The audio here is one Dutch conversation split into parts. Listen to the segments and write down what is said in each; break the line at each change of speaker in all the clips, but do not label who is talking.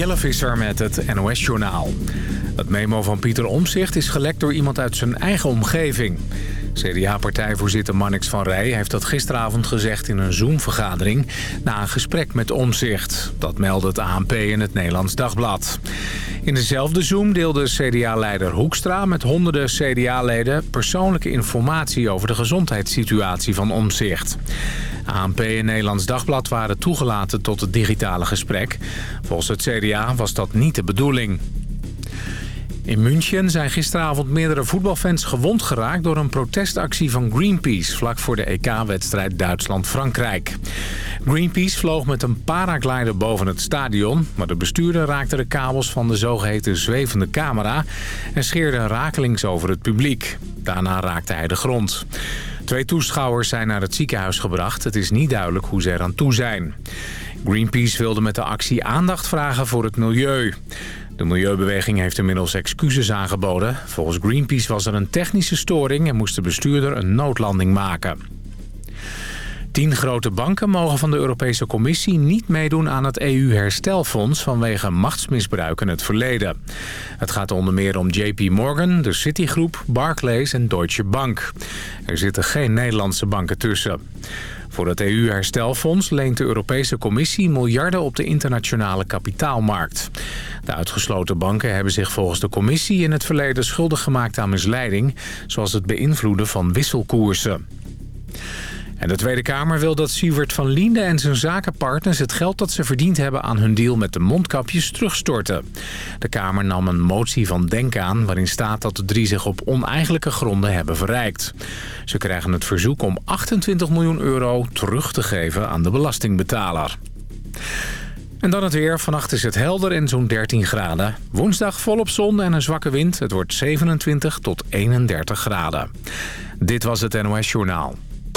Jelle Visser met het NOS-journaal. Het memo van Pieter Omzicht is gelekt door iemand uit zijn eigen omgeving. CDA-partijvoorzitter Mannix van Rij heeft dat gisteravond gezegd in een Zoom-vergadering... na een gesprek met Omzicht. Dat meldde het ANP in het Nederlands Dagblad. In dezelfde Zoom deelde CDA-leider Hoekstra met honderden CDA-leden... persoonlijke informatie over de gezondheidssituatie van Omzicht. ANP en Nederlands Dagblad waren toegelaten tot het digitale gesprek. Volgens het CDA was dat niet de bedoeling. In München zijn gisteravond meerdere voetbalfans gewond geraakt... door een protestactie van Greenpeace... vlak voor de EK-wedstrijd Duitsland-Frankrijk. Greenpeace vloog met een paraglider boven het stadion... maar de bestuurder raakte de kabels van de zogeheten zwevende camera... en scheerde rakelings over het publiek. Daarna raakte hij de grond. Twee toeschouwers zijn naar het ziekenhuis gebracht. Het is niet duidelijk hoe ze eraan toe zijn. Greenpeace wilde met de actie aandacht vragen voor het milieu. De milieubeweging heeft inmiddels excuses aangeboden. Volgens Greenpeace was er een technische storing en moest de bestuurder een noodlanding maken. Tien grote banken mogen van de Europese Commissie niet meedoen aan het EU-herstelfonds vanwege machtsmisbruik in het verleden. Het gaat onder meer om JP Morgan, de Citigroep, Barclays en Deutsche Bank. Er zitten geen Nederlandse banken tussen. Voor het EU-herstelfonds leent de Europese Commissie miljarden op de internationale kapitaalmarkt. De uitgesloten banken hebben zich volgens de Commissie in het verleden schuldig gemaakt aan misleiding, zoals het beïnvloeden van wisselkoersen. En de Tweede Kamer wil dat Sievert van Liende en zijn zakenpartners... het geld dat ze verdiend hebben aan hun deal met de mondkapjes terugstorten. De Kamer nam een motie van Denk aan... waarin staat dat de drie zich op oneigenlijke gronden hebben verrijkt. Ze krijgen het verzoek om 28 miljoen euro terug te geven aan de belastingbetaler. En dan het weer. Vannacht is het helder en zo'n 13 graden. Woensdag volop zon en een zwakke wind. Het wordt 27 tot 31 graden. Dit was het NOS Journaal.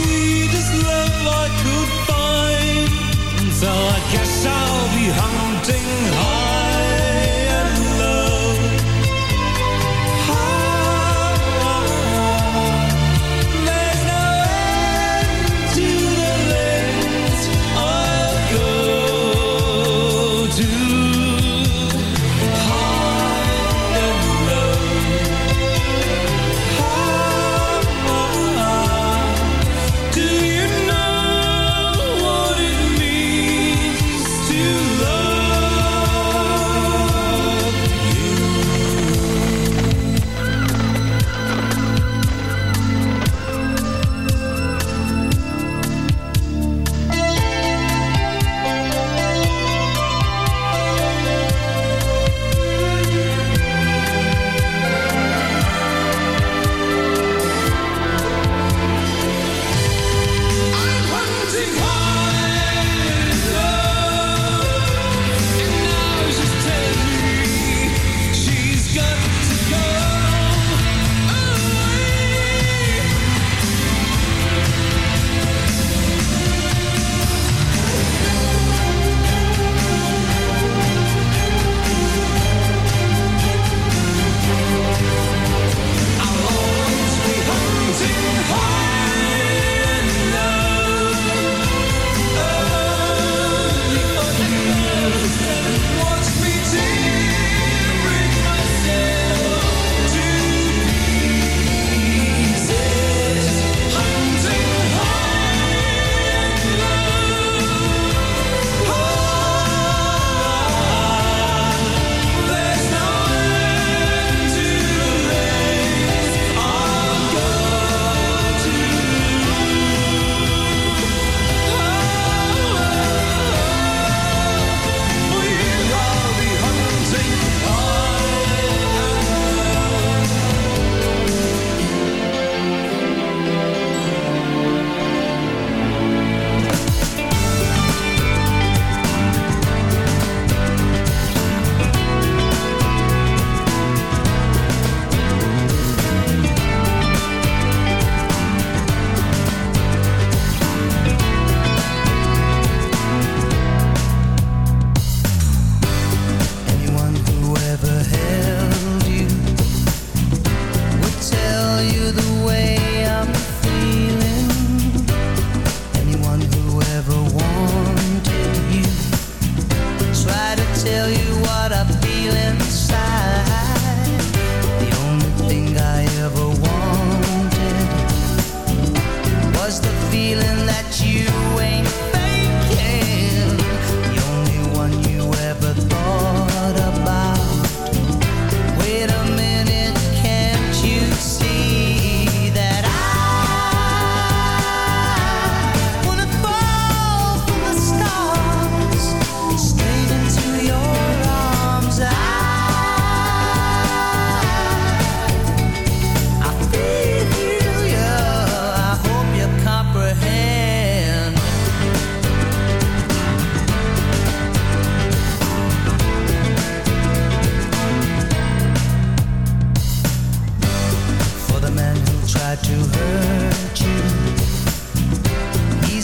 sweetest love I could find. So I guess I'll be hunting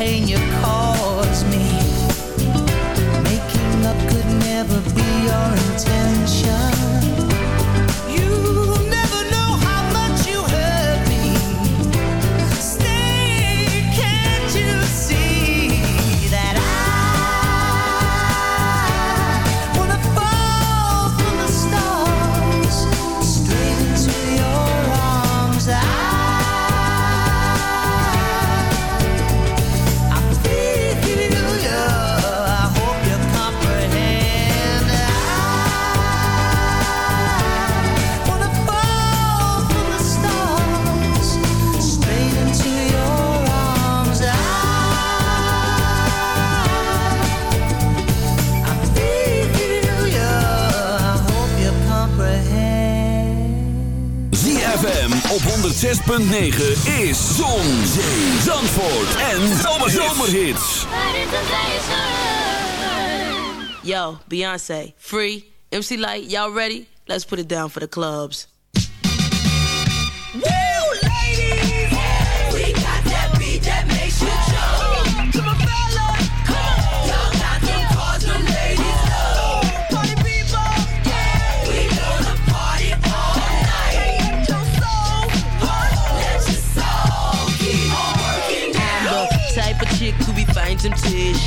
pain you
Zee, Zandvoort en Zomerhits.
Yo, Beyonce, Free, MC Light, y'all ready? Let's put it down for the clubs.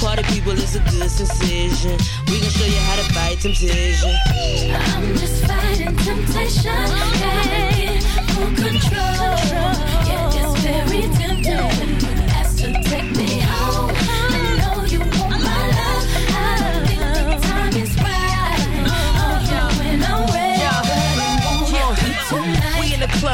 Party people, it's a good decision. We gon' show you how to fight temptation.
I'm just fighting temptation. Gotta full control. Yeah, it's very tempting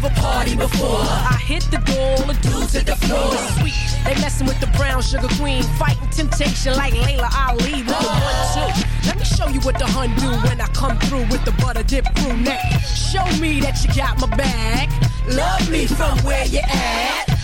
Never partied before. I hit the door, the dudes hit the floor. Sweet, they messing with the brown sugar queen, fighting temptation like Layla Ali with the one two. Let me show you what the hun do when I come through with the butter dip crew neck. Show me that you got my back. Love me from where you at.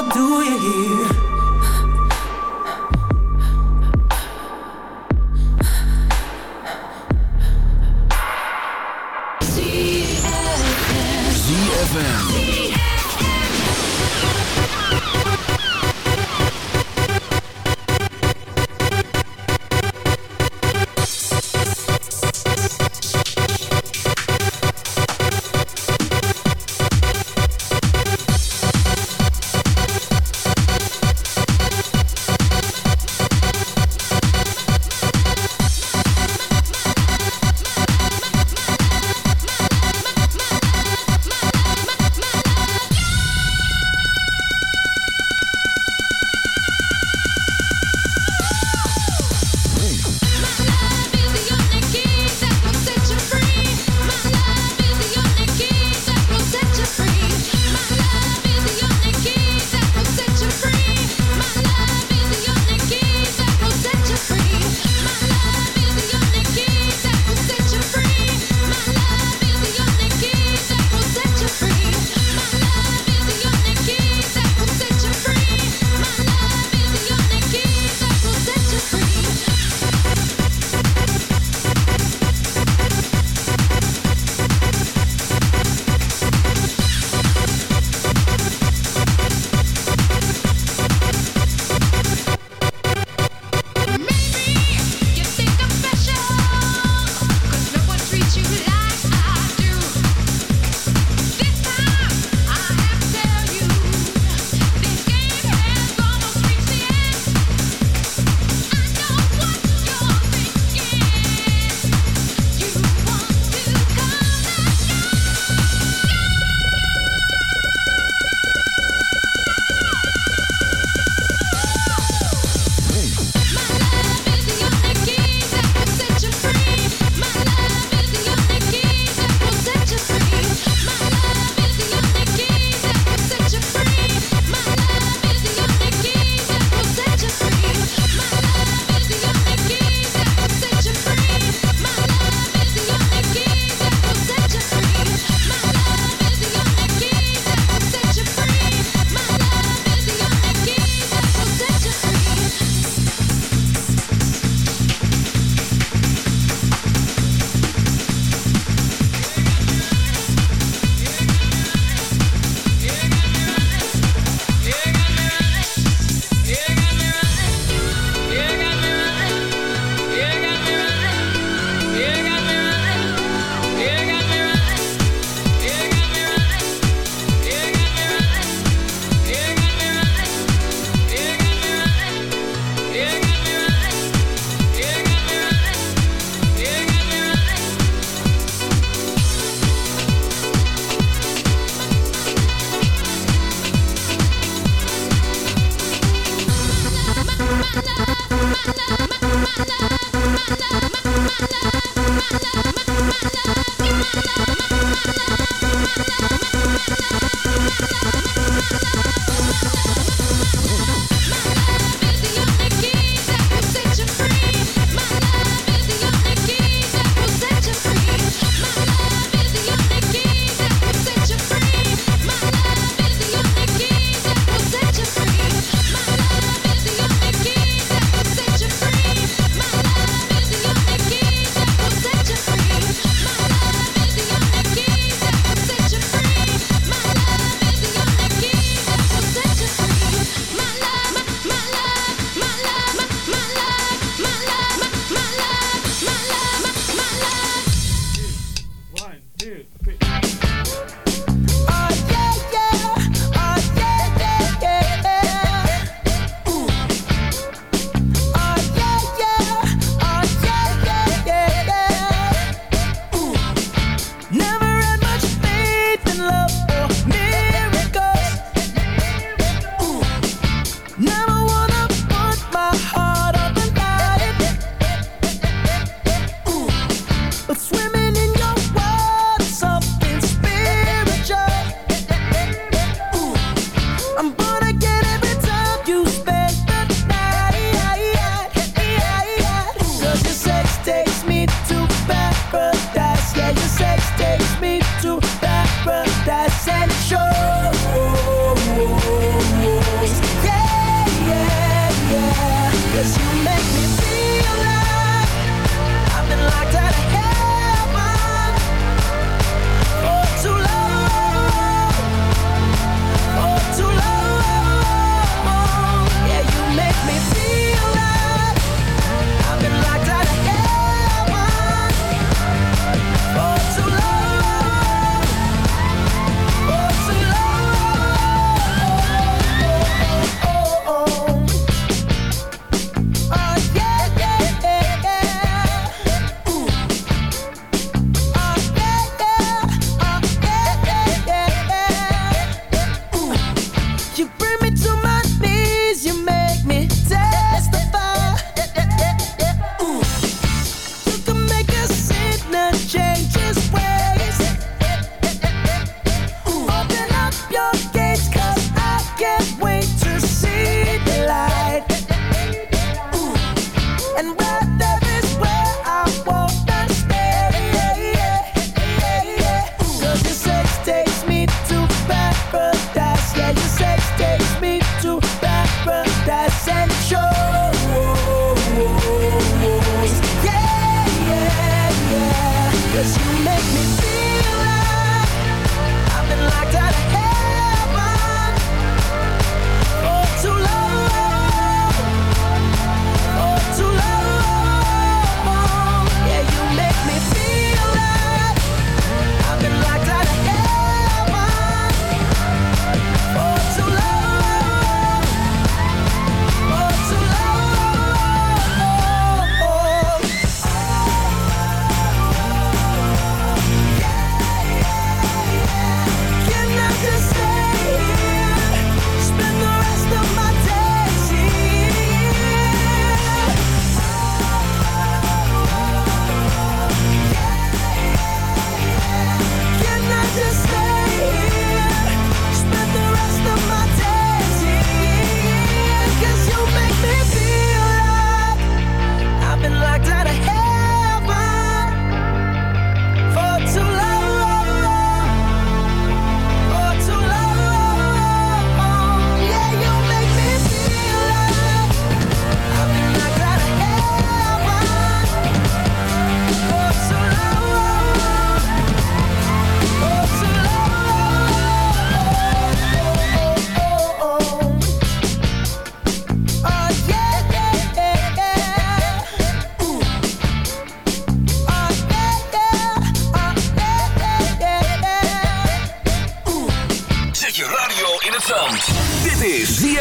rot op, wat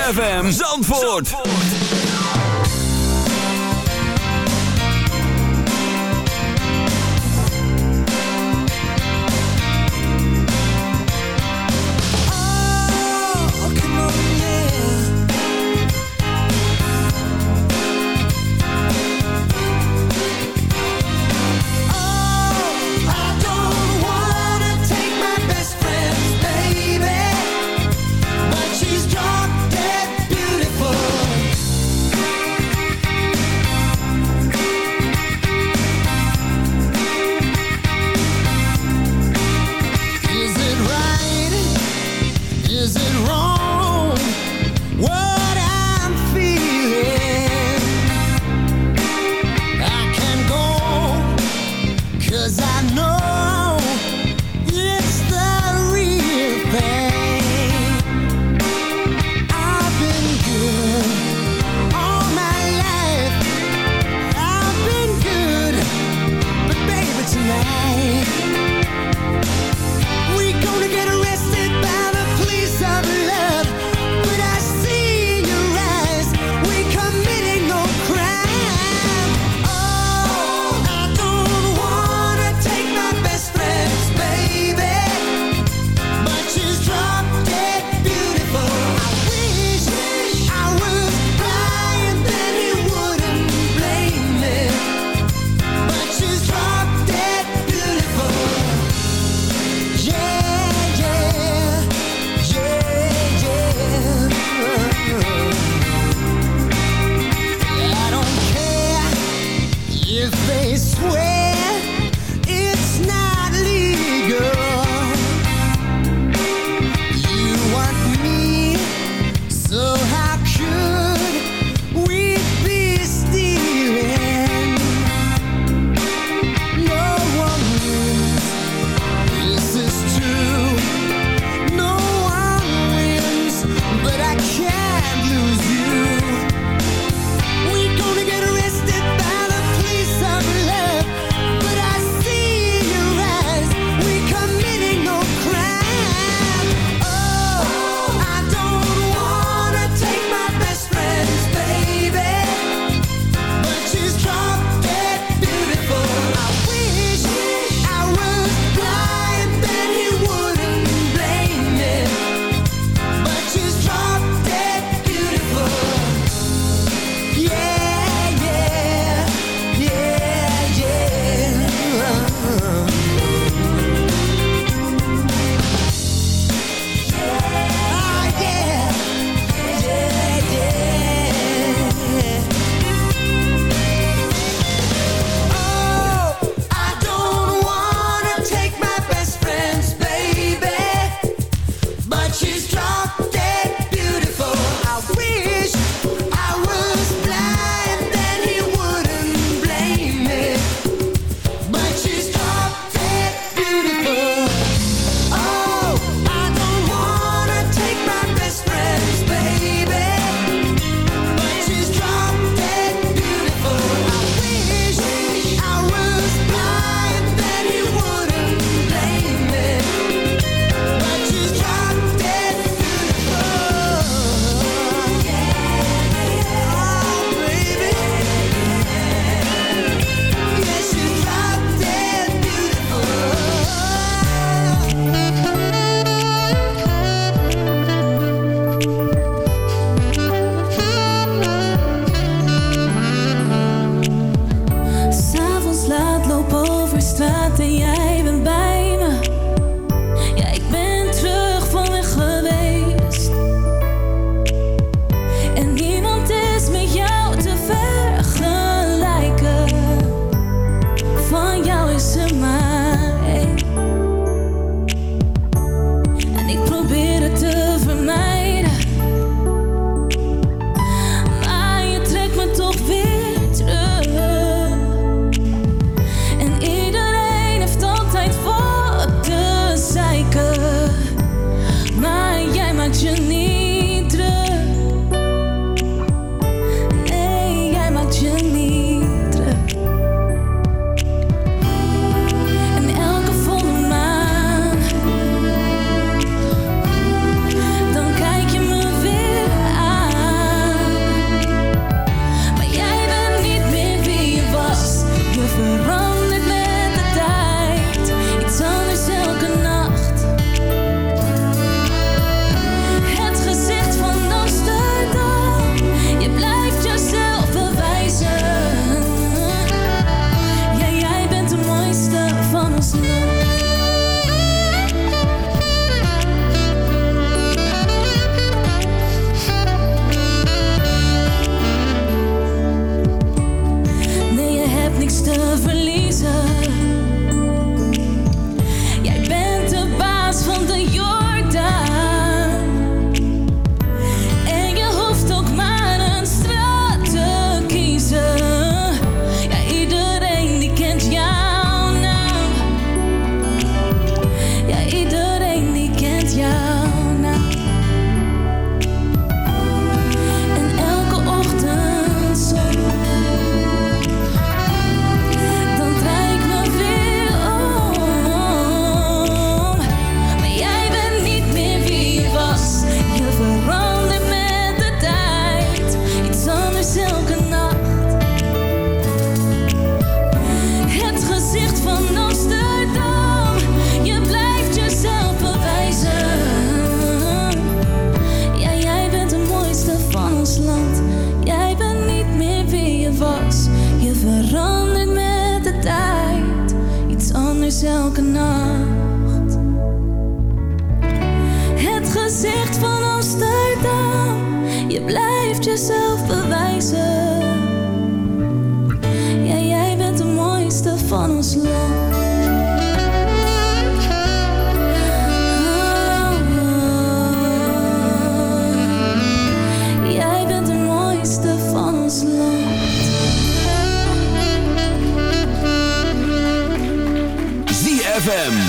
ZFM Zandvoort.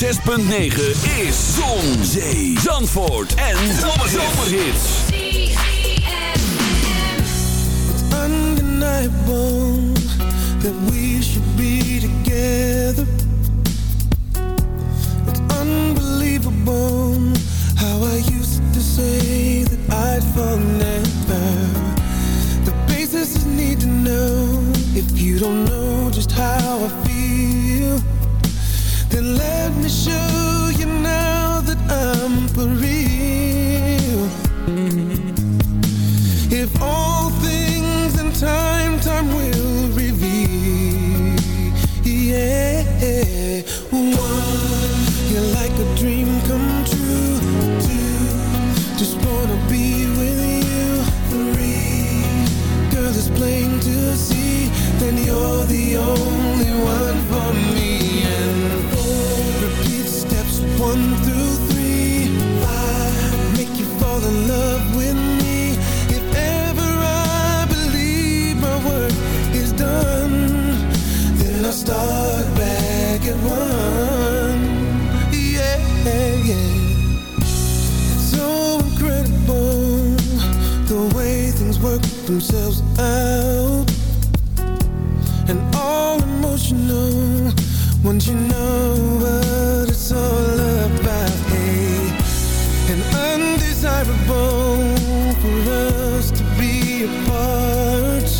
106.9 is Zon, Zee, Zandvoort en Zomerhits.
It's undeniable that we should be together. It's unbelievable how I used to say that I'd fall never. The basis is need to know if you don't know just how I feel. themselves out. And all emotional once you know what it's all about and undesirable for us to be apart.